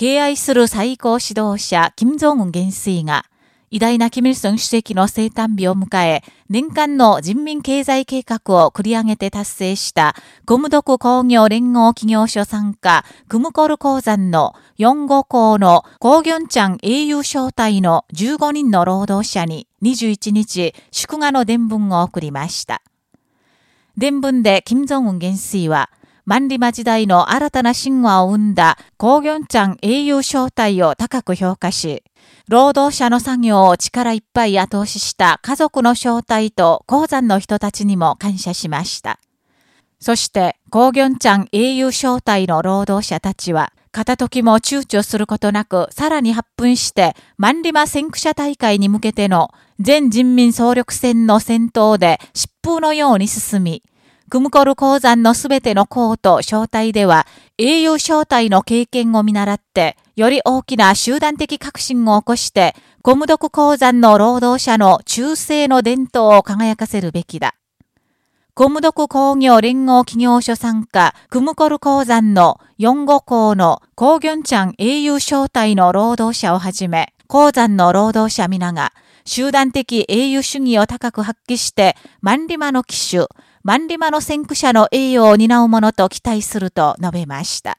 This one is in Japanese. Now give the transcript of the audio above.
敬愛する最高指導者、金正恩元帥が、偉大なキム・イルソン主席の生誕日を迎え、年間の人民経済計画を繰り上げて達成した、コムドク工業連合企業所参加、クムコル鉱山の4号校のコギョンチャン英雄招待の15人の労働者に21日、祝賀の伝聞を送りました。伝聞で金正恩元帥は、万里馬時代の新たな神話を生んだコーギョンチャン英雄招待を高く評価し、労働者の作業を力いっぱい後押しした家族の招待と鉱山の人たちにも感謝しました。そして、コーギョンチャン英雄招待の労働者たちは、片時も躊躇することなく、さらに発奮して、万里馬先駆者大会に向けての全人民総力戦の戦闘で疾風のように進み、クムコル鉱山のすべての校と招待では、英雄招待の経験を見習って、より大きな集団的革新を起こして、コムドク鉱山の労働者の忠誠の伝統を輝かせるべきだ。コムドク工業連合企業所参加、クムコル鉱山の4号校のコーギョンチャン英雄招待の労働者をはじめ、鉱山の労働者皆が、集団的英雄主義を高く発揮して、万里馬の騎手、万里馬の先駆者の栄誉を担うものと期待すると述べました。